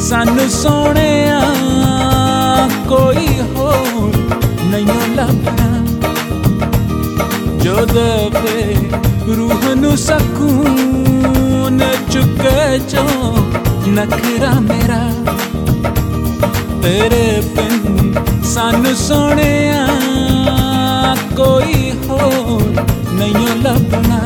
ਸਾਨੂੰ ਸੋਹਣਿਆ ਕੋਈ ਹੋਰ ਨਹੀਂ ਲੱਭਣਾ ਜੋ ਦਵੇ ਰੂਹ ਨੂੰ ਸਕੂਨ ਚੁੱਕੇ ਜੋ ਨਖਰਾ ਮੇਰਾ, ਤੇਰੇ ਬਿਨ ਸਾਨੂੰ ਸੋਹਣਿਆ ਕੋਈ ਹੋਰ ਨਹੀਂ ਲੱਭਣਾ।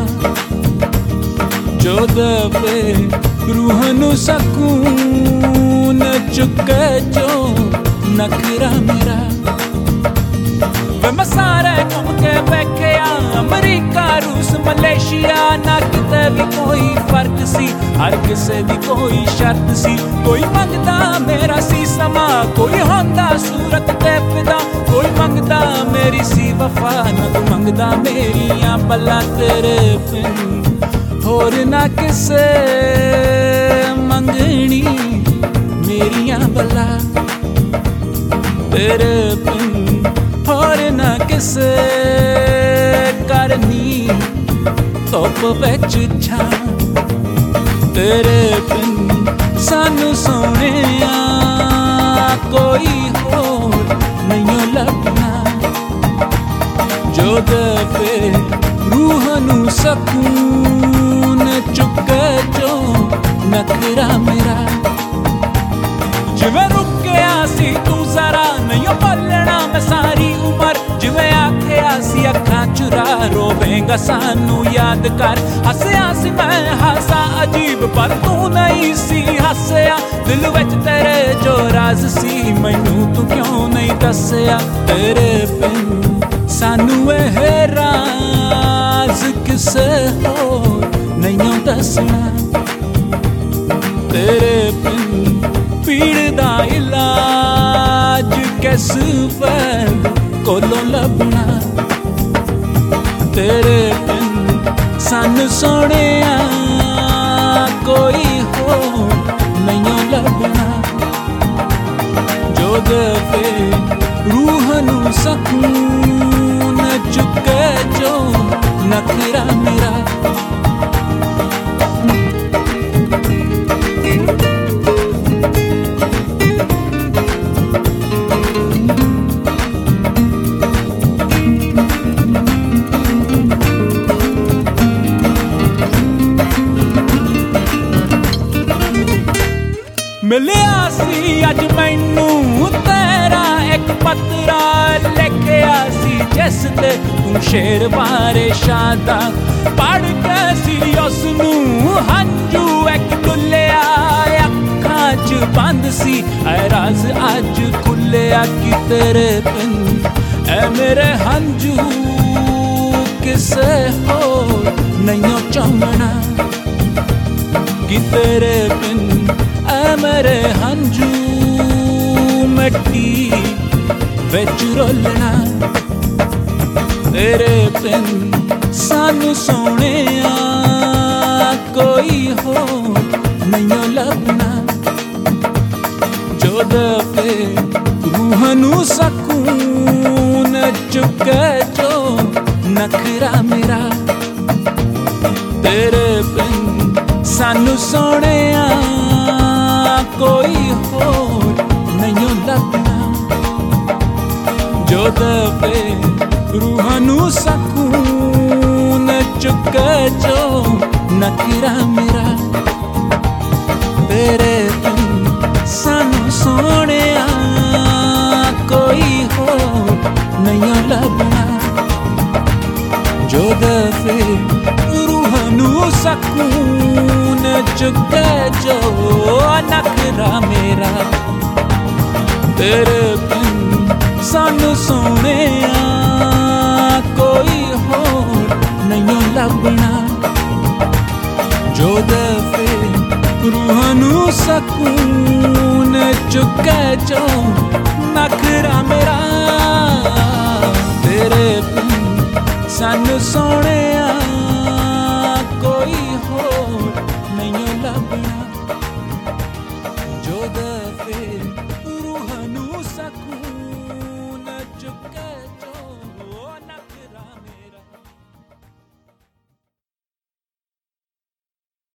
ਜੋ ਦਵੇ ਰੂਹ ਨੂੰ ਸਕੂਨ ਚੁੱਕੇ ਜੋ ਨਖਰਾ ਮੇਰਾ। ਵੇ ਮੈਂ ਘੁੰਮ ਕੇ ਵੇਖਿਆ ਅਮਰੀਕਾ, ਰੂਸ, ਮਲੇਸ਼ੀਆ, ਨਾ ਕਿਤੇ ਵੀ ਕੋਈ ਫ਼ਰਕ ਸੀ, ਹਰ ਕਿਸੇ ਦੀ ਕੋਈ ਸ਼ਰਤ ਸੀ। ਕੋਈ ਮੰਗਦਾ ਮੇਰਾ ਸੀ ਸਮਾ, ਕੋਈ ਹੁੰਦਾ ਸੂਰਤ ਤੇ ਫਿਦਾ। ਕੋਈ ਮੰਗਦਾ ਮੇਰੀ ਸੀ ਵਫਾ, ਨਾ ਤੂੰ ਮੰਗਦਾ ਮੇਰੀਆਂ ਬੱਲਾ ਤੇਰੇ ਬਿਨ ਹੋਰ ਨਾ ਕਿਸੇ ਮੰਗਣੀ ਮੇਰੀਆਂ ਬੱਲਾ ਤੇਰੇ ਬਿਨ ਹੋਰ ਨਾ ਕਿਸੇ ਕਰਨੀ ਧੁੱਪ ਵਿੱਚ ਛਾਂ ਤੇਰੇ ਬਿਨ ਸਾਨੂੰ ਸੋਹਣਿਆ ਕੋਈ ਹੋਰ ਨਹੀਂ ਲੱਭਣਾ ਜੋ ਦਵੇ ਰੂਹ ਨੂੰ ਸਕੂਨ ਚੁਰਾ ਰੋਵੇਂਗਾ, ਸਾਨੂੰ ਯਾਦ ਕਰ। ਹੱਸਿਆ ਸੀ ਮੈਂ, ਹਾਸਾ ਅਜੀਬ, ਪਰ ਤੂੰ ਨਹੀਂ ਸੀ ਹੱਸਿਆ। ਦਿਲ ਵਿੱਚ ਤੇਰੇ ਜੋ ਰਾਜ਼ ਸੀ, ਮੈਨੂੰ ਤੂੰ ਕਿਉਂ ਨਹੀਂ ਦੱਸਿਆ? ਤੇਰੇ ਬਿਨ ਸਾਨੂੰ ਇਹ ਰਾਜ਼ ਕਿਸੇ ਹੋਰ ਨਹੀਂ ਦੱਸਣਾ। ਤੇਰੇ ਬਿਨ ਪੀੜ ਦਾ ਇਲਾਜ ਕਿਸ ਵੈਦ ਕੋਲੋਂ ਲੱਭਣਾ? ਤੇਰੇ ਬਿਨ ਸਾਨੂੰ ਸੋਹਣਿਆ। ਕੋਈ ਹੋਰ ਨਹੀਂ ਲੱਭਣਾ। ਜੋ ਦਵੇ ਰੂਹ ਨੂੰ ਸਕੂਨ ਚੁੱਕੇ ਜੋ ਨਖਰਾ ਮੇਰਾ। ਜਿਸ ਤੇ ਤੂੰ ਸ਼ੇਰ ਬਾਰੇ ਸ਼ਾਦਾ ਪੜ ਕੇ ਸੀ ਉਸ ਨੂੰ ਹੰਝੂ ਇੱਕ ਡੁੱਲਿਆ ਅੱਖਾਂ 'ਚ ਬੰਦ ਸੀ ਐ ਰਾਜ਼ ਅੱਜ ਖੁੱਲਿਆ ਕਿ ਤੇਰੇ ਬਿਨ ਐ ਮੇਰੇ ਹੰਝੂ ਕਿਸੇ ਹੋਰ ਨਹੀਂ ਚਾਹਣਾ ਕਿ ਤੇਰੇ ਬਿਨ ਐ ਮੇਰੇ ਹੰਝੂ ਮਿੱਟੀ ਵਿੱਚ ਰੋਲਣਾ ਤੇਰੇ ਬਿਨ ਸਾਨੂੰ ਸੋਹਣਿਆ, ਕੋਈ ਹੋ ਨਹੀਂ ਲੱਭਣਾ। ਜੋ ਦਵੇ ਰੂਹ ਨੂੰ ਸਕੂਨ ਚੁੱਕੇ ਜੋ ਨਖਰਾ ਮੇਰਾ। ਤੇਰੇ ਬਿਨ ਸਾਨੂੰ ਸੋਹਣਿਆ, ਕੋਈ ਹੋਰ ਨਹੀਂ ਲੱਭਣਾ। ਜੋ ਦਵੇ रूहानु सकून चुक जो नकिरा मेरा। तेरे तुम सानू सोने कोई हो नहीं लगना। जो दफे रूहानु सकून चुक जो नखरा मेरा। तेरे तुम सानू सोने ਨਹੀਂ ਲੱਭਣਾ ਜੋ ਦਵੇ ਰੂਹ ਨੂੰ ਸਕੂਨ ਚੁੱਕੇ ਜੋ ਨਖਰਾ ਮੇਰਾ ਤੇਰੇ ਬਿਨ ਸਾਨੂੰ ਸੋਹਣੇ